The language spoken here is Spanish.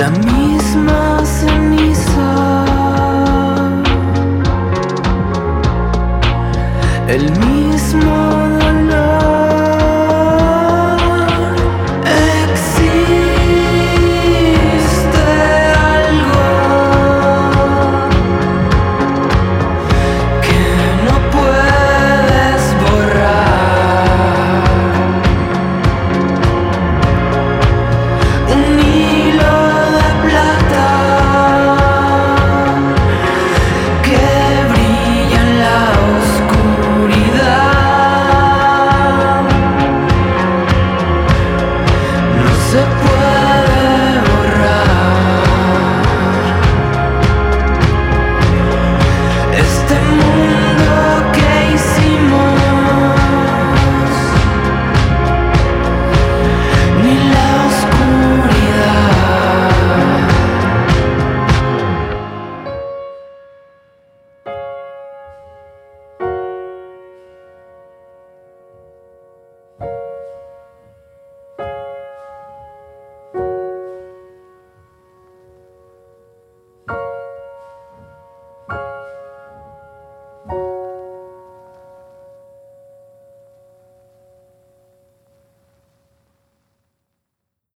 la misma ceniza, el mismo